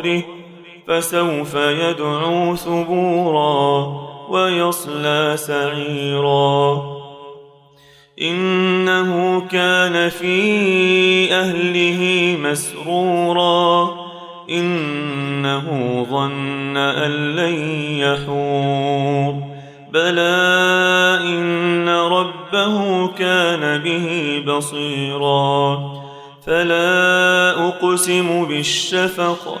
ظهره فسوف يدعو ثبورا ويصلى سعيرا. إنه كان في أهله مسرورا. إنه ظن أن لن يحور. بلى إن ربه كان به بصيرا. فلا أقسم بالشفق